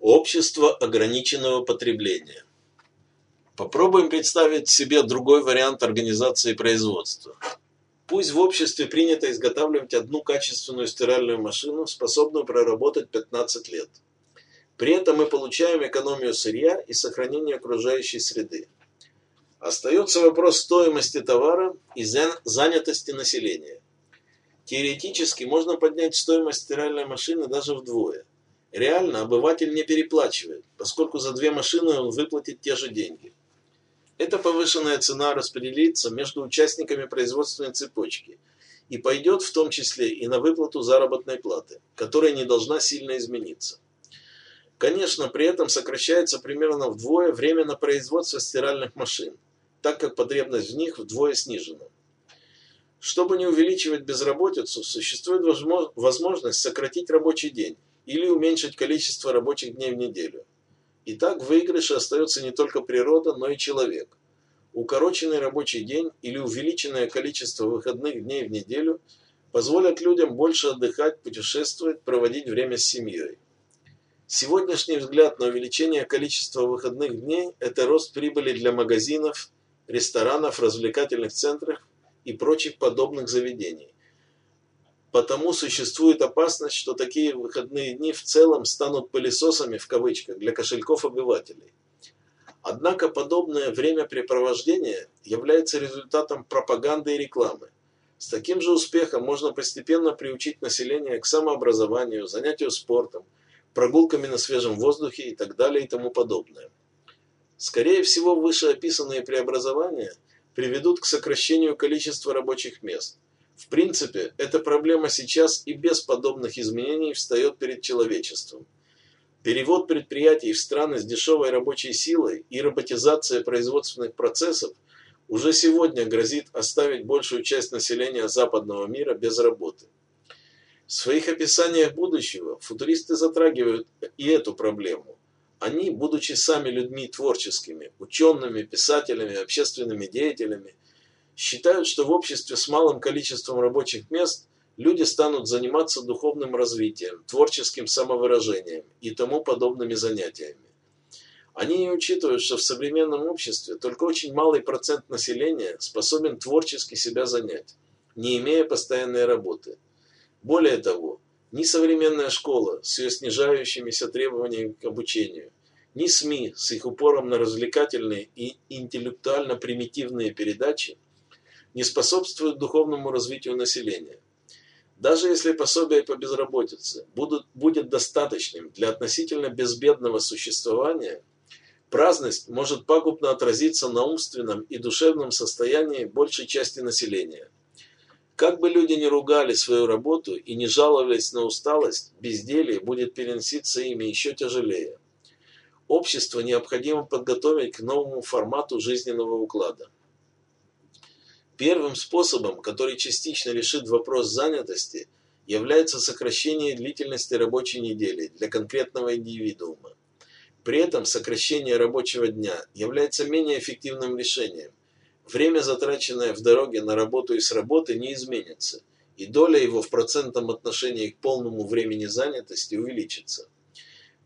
Общество ограниченного потребления. Попробуем представить себе другой вариант организации производства. Пусть в обществе принято изготавливать одну качественную стиральную машину, способную проработать 15 лет. При этом мы получаем экономию сырья и сохранение окружающей среды. Остается вопрос стоимости товара и занятости населения. Теоретически можно поднять стоимость стиральной машины даже вдвое. Реально обыватель не переплачивает, поскольку за две машины он выплатит те же деньги. Эта повышенная цена распределится между участниками производственной цепочки и пойдет в том числе и на выплату заработной платы, которая не должна сильно измениться. Конечно, при этом сокращается примерно вдвое время на производство стиральных машин, так как потребность в них вдвое снижена. Чтобы не увеличивать безработицу, существует возможность сократить рабочий день или уменьшить количество рабочих дней в неделю. Итак, в выигрыше остается не только природа, но и человек. Укороченный рабочий день или увеличенное количество выходных дней в неделю позволят людям больше отдыхать, путешествовать, проводить время с семьей. Сегодняшний взгляд на увеличение количества выходных дней – это рост прибыли для магазинов, ресторанов, развлекательных центров и прочих подобных заведений. Потому существует опасность, что такие выходные дни в целом станут пылесосами в кавычках для кошельков обывателей. Однако подобное времяпрепровождение является результатом пропаганды и рекламы. С таким же успехом можно постепенно приучить население к самообразованию, занятию спортом, прогулками на свежем воздухе и так далее и тому подобное. Скорее всего, вышеописанные преобразования приведут к сокращению количества рабочих мест – в принципе, эта проблема сейчас и без подобных изменений встает перед человечеством. Перевод предприятий в страны с дешевой рабочей силой и роботизация производственных процессов уже сегодня грозит оставить большую часть населения западного мира без работы. В своих описаниях будущего футуристы затрагивают и эту проблему. Они, будучи сами людьми творческими, учеными, писателями, общественными деятелями, считают, что в обществе с малым количеством рабочих мест люди станут заниматься духовным развитием, творческим самовыражением и тому подобными занятиями. Они не учитывают, что в современном обществе только очень малый процент населения способен творчески себя занять, не имея постоянной работы. Более того, ни современная школа с ее снижающимися требованиями к обучению, ни СМИ с их упором на развлекательные и интеллектуально примитивные передачи – не способствуют духовному развитию населения. Даже если пособие по безработице будут, будет достаточным для относительно безбедного существования, праздность может пагубно отразиться на умственном и душевном состоянии большей части населения. Как бы люди ни ругали свою работу и не жаловались на усталость, безделье будет переноситься ими еще тяжелее. Общество необходимо подготовить к новому формату жизненного уклада. Первым способом, который частично решит вопрос занятости, является сокращение длительности рабочей недели для конкретного индивидуума. При этом сокращение рабочего дня является менее эффективным решением. Время, затраченное в дороге на работу и с работы, не изменится, и доля его в процентном отношении к полному времени занятости увеличится.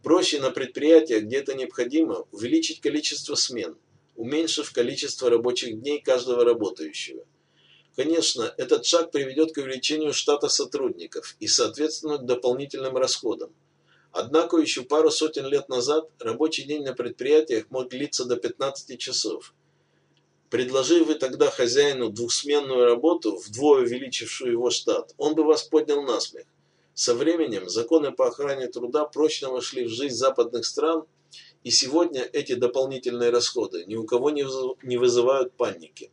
Проще на предприятиях, где это необходимо, увеличить количество смен, уменьшив количество рабочих дней каждого работающего. Конечно, этот шаг приведет к увеличению штата сотрудников и, соответственно, к дополнительным расходам. Однако еще пару сотен лет назад рабочий день на предприятиях мог длиться до 15 часов. Предложив вы тогда хозяину двухсменную работу, вдвое увеличившую его штат, он бы вас поднял на смех. Со временем законы по охране труда прочно вошли в жизнь западных стран, и сегодня эти дополнительные расходы ни у кого не вызывают паники.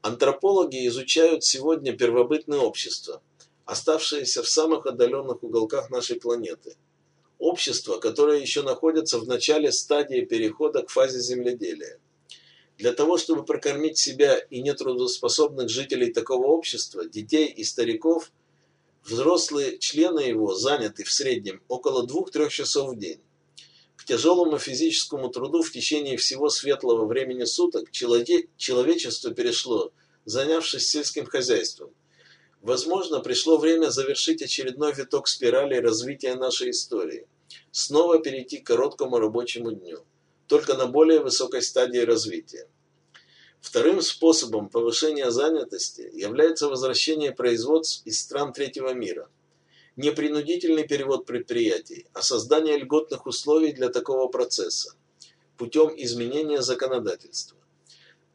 Антропологи изучают сегодня первобытные общества, оставшиеся в самых отдаленных уголках нашей планеты. Общества, которые еще находятся в начале стадии перехода к фазе земледелия. Для того, чтобы прокормить себя и нетрудоспособных жителей такого общества, детей и стариков, взрослые члены его заняты в среднем около 2-3 часов в день тяжелому физическому труду в течение всего светлого времени суток человечество перешло, занявшись сельским хозяйством. Возможно, пришло время завершить очередной виток спирали развития нашей истории. снова перейти к короткому рабочему дню, только на более высокой стадии развития. Вторым способом повышения занятости является возвращение производств из стран третьего мира. Не принудительный перевод предприятий, а создание льготных условий для такого процесса путем изменения законодательства.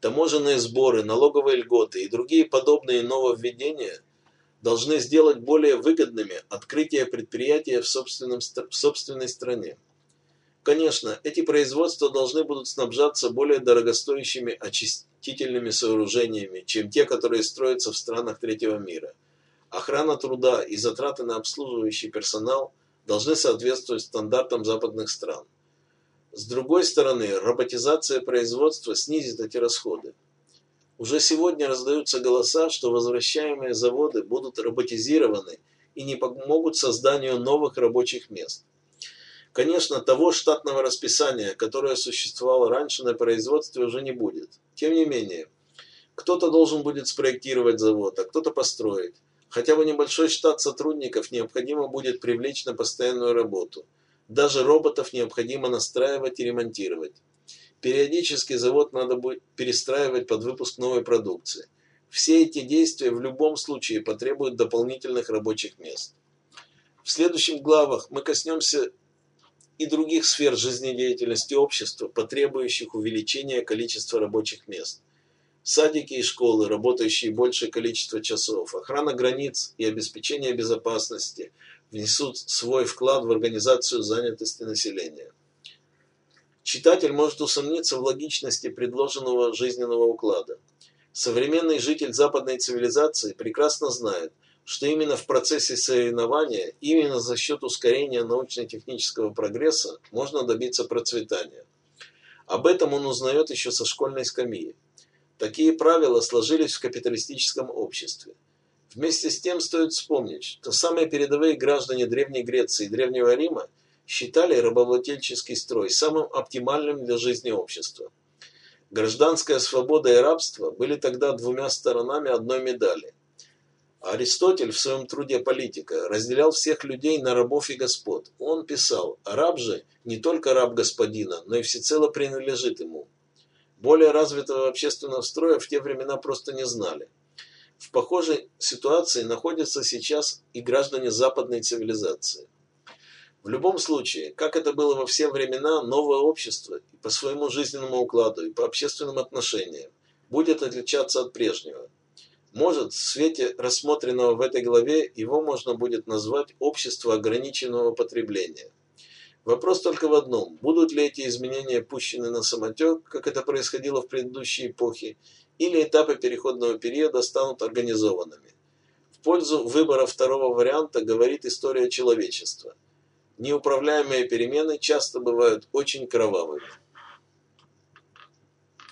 Таможенные сборы, налоговые льготы и другие подобные нововведения должны сделать более выгодными открытие предприятия в, собственном, в собственной стране. Конечно, эти производства должны будут снабжаться более дорогостоящими очистительными сооружениями, чем те, которые строятся в странах третьего мира. Охрана труда и затраты на обслуживающий персонал должны соответствовать стандартам западных стран. С другой стороны, роботизация производства снизит эти расходы. Уже сегодня раздаются голоса, что возвращаемые заводы будут роботизированы и не помогут созданию новых рабочих мест. Конечно, того штатного расписания, которое существовало раньше на производстве, уже не будет. Тем не менее, кто-то должен будет спроектировать завод, а кто-то построить. Хотя бы небольшой штат сотрудников необходимо будет привлечь на постоянную работу – даже роботов необходимо настраивать и ремонтировать. Периодически завод надо будет перестраивать под выпуск новой продукции. Все эти действия в любом случае потребуют дополнительных рабочих мест. В следующих главах мы коснемся и других сфер жизнедеятельности общества, потребующих увеличения количества рабочих мест. Садики и школы, работающие большее количество часов, охрана границ и обеспечение безопасности – внесут свой вклад в организацию занятости населения. Читатель может усомниться в логичности предложенного жизненного уклада. Современный житель западной цивилизации прекрасно знает, что именно в процессе соревнования, именно за счет ускорения научно-технического прогресса можно добиться процветания. Об этом он узнает еще со школьной скамьи. Такие правила сложились в капиталистическом обществе. Вместе с тем стоит вспомнить, что самые передовые граждане Древней Греции и Древнего Рима считали рабовладельческий строй самым оптимальным для жизни общества. Гражданская свобода и рабство были тогда двумя сторонами одной медали. Аристотель в своем труде «Политика» разделял всех людей на рабов и господ. Он писал, раб же не только раб господина, но и всецело принадлежит ему. Более развитого общественного строя в те времена просто не знали. В похожей ситуации находятся сейчас и граждане западной цивилизации. В любом случае, как это было во все времена, новое общество и по своему жизненному укладу, и по общественным отношениям будет отличаться от прежнего. Может, в свете рассмотренного в этой главе его можно будет назвать общество ограниченного потребления. Вопрос только в одном, будут ли эти изменения пущены на самотек, как это происходило в предыдущие эпохи, или этапы переходного периода станут организованными. В пользу выбора второго варианта говорит история человечества. Неуправляемые перемены часто бывают очень кровавыми.